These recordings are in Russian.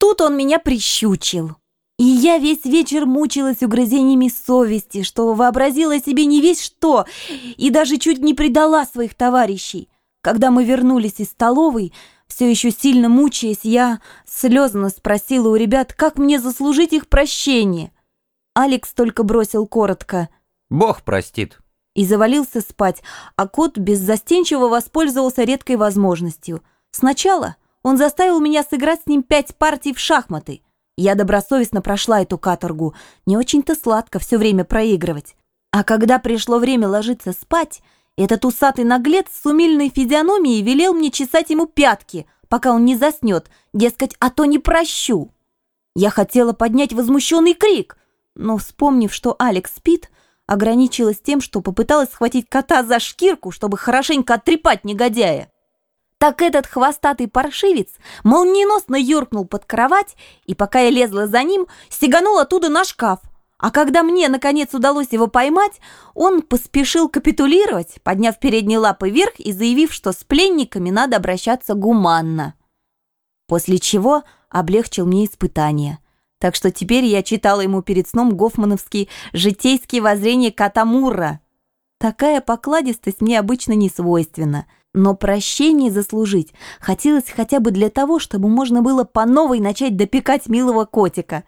Тут он меня прищучил. И я весь вечер мучилась угрызениями совести, что вообразила себе не весь что, и даже чуть не предала своих товарищей. Когда мы вернулись из столовой, все еще сильно мучаясь, я слезно спросила у ребят, как мне заслужить их прощение. Алекс только бросил коротко «Бог простит» и завалился спать, а кот беззастенчиво воспользовался редкой возможностью. Сначала он заставил меня сыграть с ним пять партий в шахматы – я добросовестно прошла эту каторгу. Не очень-то сладко все время проигрывать. А когда пришло время ложиться спать, этот усатый наглец с умильной физиономией велел мне чесать ему пятки, пока он не заснет, дескать, а то не прощу. Я хотела поднять возмущенный крик, но, вспомнив, что Алекс спит, ограничилась тем, что попыталась схватить кота за шкирку, чтобы хорошенько оттрепать негодяя. Так этот хвостатый паршивец молниеносно юркнул под кровать, и пока я лезла за ним, стеганул оттуда на шкаф. А когда мне, наконец, удалось его поймать, он поспешил капитулировать, подняв передние лапы вверх и заявив, что с пленниками надо обращаться гуманно. После чего облегчил мне испытание. Так что теперь я читала ему перед сном гофмановские «Житейские воззрения кота Мурра». Такая покладистость мне обычно не свойственна – но прощение заслужить хотелось хотя бы для того, чтобы можно было по новой начать допекать милого котика.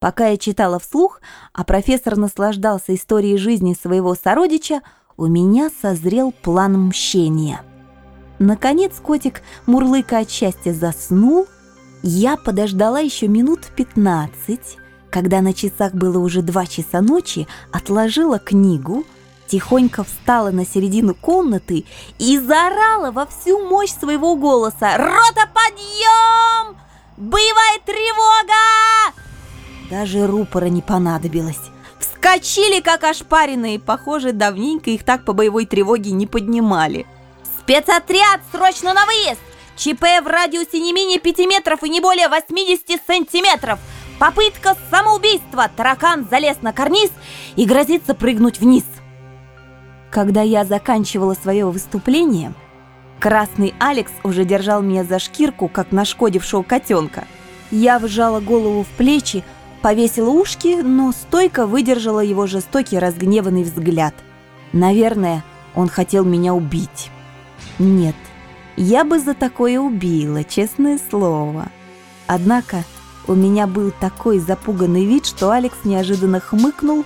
Пока я читала вслух, а профессор наслаждался историей жизни своего сородича, у меня созрел план мщения. Наконец котик, мурлыка от счастья, заснул. Я подождала еще минут пятнадцать, когда на часах было уже два часа ночи, отложила книгу, тихонько встала на середину комнаты и заорала во всю мощь своего голоса «Рота, подъем! Боевая тревога!» Даже рупора не понадобилось. Вскочили, как ошпаренные. Похоже, давненько их так по боевой тревоге не поднимали. «Спецотряд! Срочно на выезд! ЧП в радиусе не менее 5 метров и не более 80 сантиметров!» Попытка самоубийства! Таракан залез на карниз и грозится прыгнуть вниз. Когда я заканчивала свое выступление, красный Алекс уже держал меня за шкирку, как нашкодившего котенка. Я вжала голову в плечи, повесила ушки, но стойко выдержала его жестокий разгневанный взгляд. Наверное, он хотел меня убить. Нет, я бы за такое убила, честное слово. Однако у меня был такой запуганный вид, что Алекс неожиданно хмыкнул,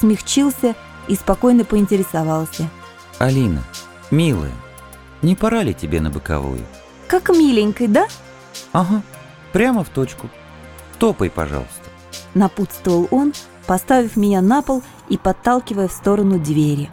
смягчился и спокойно поинтересовался. «Алина, милая, не пора ли тебе на боковую?» «Как миленькой, да?» «Ага, прямо в точку. Топай, пожалуйста». Напутствовал он, поставив меня на пол и подталкивая в сторону двери.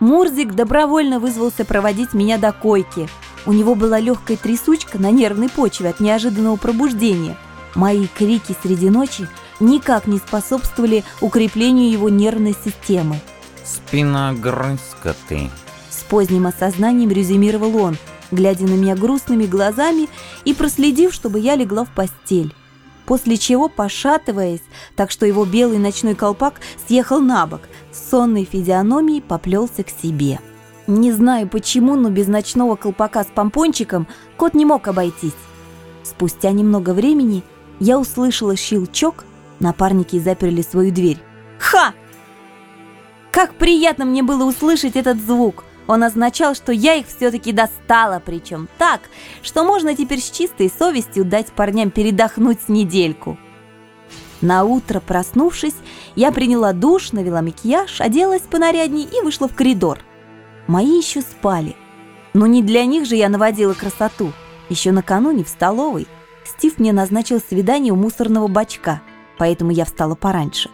Мурзик добровольно вызвался проводить меня до койки. У него была легкая трясучка на нервной почве от неожиданного пробуждения. Мои крики среди ночи никак не способствовали укреплению его нервной системы. «Спиногрызка ты!» С поздним осознанием резюмировал он, глядя на меня грустными глазами и проследив, чтобы я легла в постель. После чего, пошатываясь, так что его белый ночной колпак съехал на бок, с сонной физиономией поплелся к себе. Не знаю почему, но без ночного колпака с помпончиком кот не мог обойтись. Спустя немного времени я услышала щелчок, напарники заперли свою дверь. «Ха!» Как приятно мне было услышать этот звук. Он означал, что я их все-таки достала, причем так, что можно теперь с чистой совестью дать парням передохнуть с недельку. На утро, проснувшись, я приняла душ, навела макияж, оделась понарядней и вышла в коридор. Мои еще спали. Но не для них же я наводила красоту. Еще накануне в столовой Стив мне назначил свидание у мусорного бачка, поэтому я встала пораньше.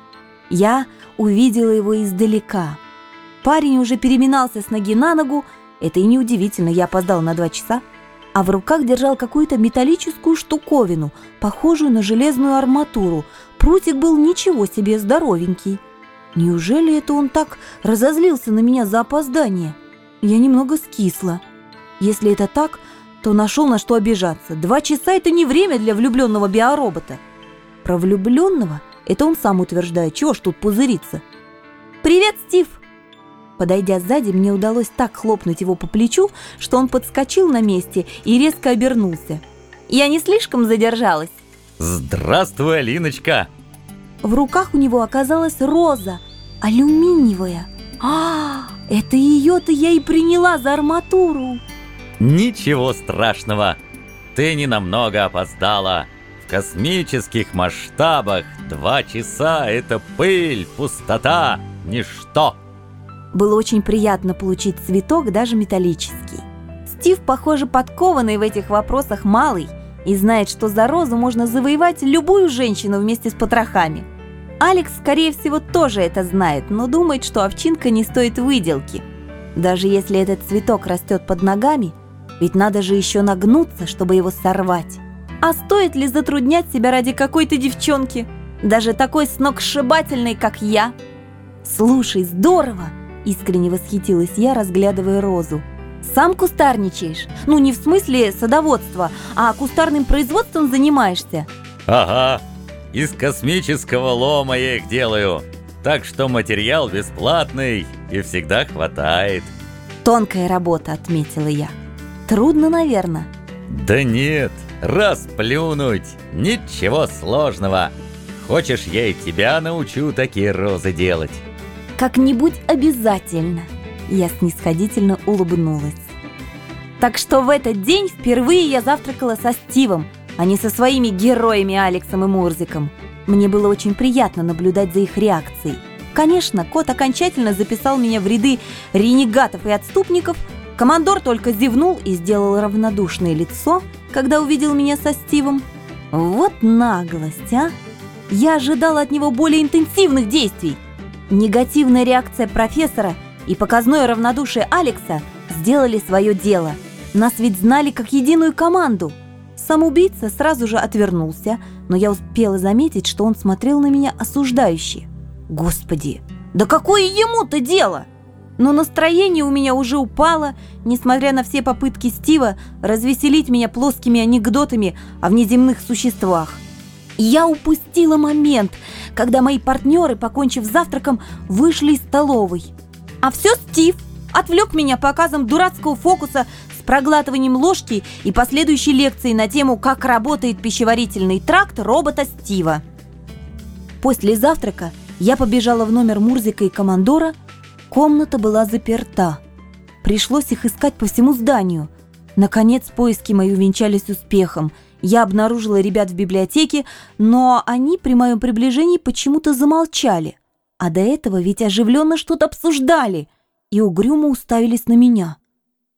Я увидела его издалека. Парень уже переминался с ноги на ногу, это и неудивительно, я опоздал на два часа, а в руках держал какую-то металлическую штуковину, похожую на железную арматуру. Прутик был ничего себе здоровенький. Неужели это он так разозлился на меня за опоздание? Я немного скисла. Если это так, то нашел на что обижаться. Два часа – это не время для влюбленного биоробота. Про влюбленного – это он сам утверждает, чего ж тут пузыриться. «Привет, Стив!» Подойдя сзади, мне удалось так хлопнуть его по плечу, что он подскочил на месте и резко обернулся. «Я не слишком задержалась?» Здравствуй, Алиночка! В руках у него оказалась роза, алюминиевая. А, это ее-то я и приняла за арматуру. Ничего страшного, ты не намного опоздала. Космических масштабах два часа — это пыль, пустота, ничто. Было очень приятно получить цветок, даже металлический. Стив, похоже, подкованный в этих вопросах малый и знает, что за розу можно завоевать любую женщину вместе с потрохами. Алекс, скорее всего, тоже это знает, но думает, что овчинка не стоит выделки. Даже если этот цветок растет под ногами, ведь надо же еще нагнуться, чтобы его сорвать. А стоит ли затруднять себя ради какой-то девчонки? Даже такой сногсшибательной, как я? Слушай, здорово! Искренне восхитилась я, разглядывая розу. Сам кустарничаешь? Ну, не в смысле садоводства, а кустарным производством занимаешься? Ага, из космического лома я их делаю. Так что материал бесплатный и всегда хватает. Тонкая работа, отметила я. Трудно, наверное. Да нет, раз плюнуть, ничего сложного. Хочешь, я и тебя научу такие розы делать? Как-нибудь обязательно. Я снисходительно улыбнулась. Так что в этот день впервые я завтракала со Стивом, а не со своими героями Алексом и Мурзиком. Мне было очень приятно наблюдать за их реакцией. Конечно, кот окончательно записал меня в ряды ренегатов и отступников – Командор только зевнул и сделал равнодушное лицо, когда увидел меня со Стивом. Вот наглость, а! Я ожидала от него более интенсивных действий. Негативная реакция профессора и показное равнодушие Алекса сделали свое дело. Нас ведь знали как единую команду. Сам убийца сразу же отвернулся, но я успела заметить, что он смотрел на меня осуждающе. Господи, да какое ему-то дело? Но настроение у меня уже упало, несмотря на все попытки Стива развеселить меня плоскими анекдотами о внеземных существах. Я упустила момент, когда мои партнеры, покончив завтраком, вышли из столовой. А все Стив отвлек меня показом дурацкого фокуса с проглатыванием ложки и последующей лекцией на тему «Как работает пищеварительный тракт робота Стива». После завтрака я побежала в номер Мурзика и Командора, Комната была заперта. Пришлось их искать по всему зданию. Наконец, поиски мои увенчались успехом. Я обнаружила ребят в библиотеке, но они при моем приближении почему-то замолчали. А до этого ведь оживленно что-то обсуждали и угрюмо уставились на меня.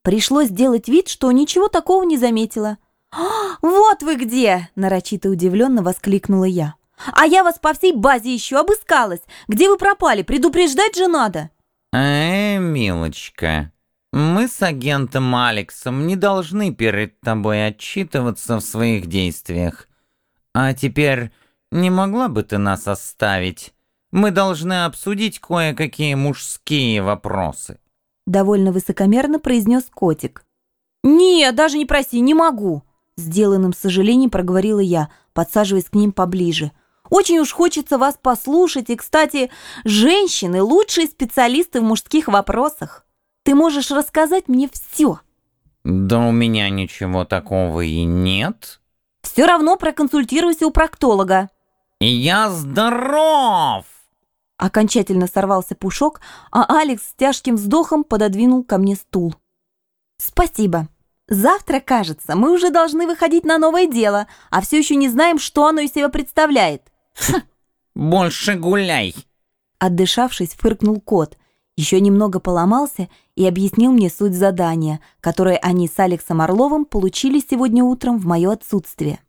Пришлось сделать вид, что ничего такого не заметила. «А, «Вот вы где!» – нарочито удивленно воскликнула я. «А я вас по всей базе еще обыскалась. Где вы пропали? Предупреждать же надо!» «Э, милочка, мы с агентом Алексом не должны перед тобой отчитываться в своих действиях. А теперь не могла бы ты нас оставить? Мы должны обсудить кое-какие мужские вопросы». Довольно высокомерно произнес котик. «Нет, даже не проси, не могу!» Сделанным сожалением проговорила я, подсаживаясь к ним поближе – очень уж хочется вас послушать. И, кстати, женщины – лучшие специалисты в мужских вопросах. Ты можешь рассказать мне все. Да у меня ничего такого и нет. Все равно проконсультируйся у проктолога. Я здоров! Окончательно сорвался Пушок, а Алекс с тяжким вздохом пододвинул ко мне стул. Спасибо. Завтра, кажется, мы уже должны выходить на новое дело, а все еще не знаем, что оно из себя представляет. «Больше гуляй!» Отдышавшись, фыркнул кот. Еще немного поломался и объяснил мне суть задания, которое они с Алексом Орловым получили сегодня утром в мое отсутствие.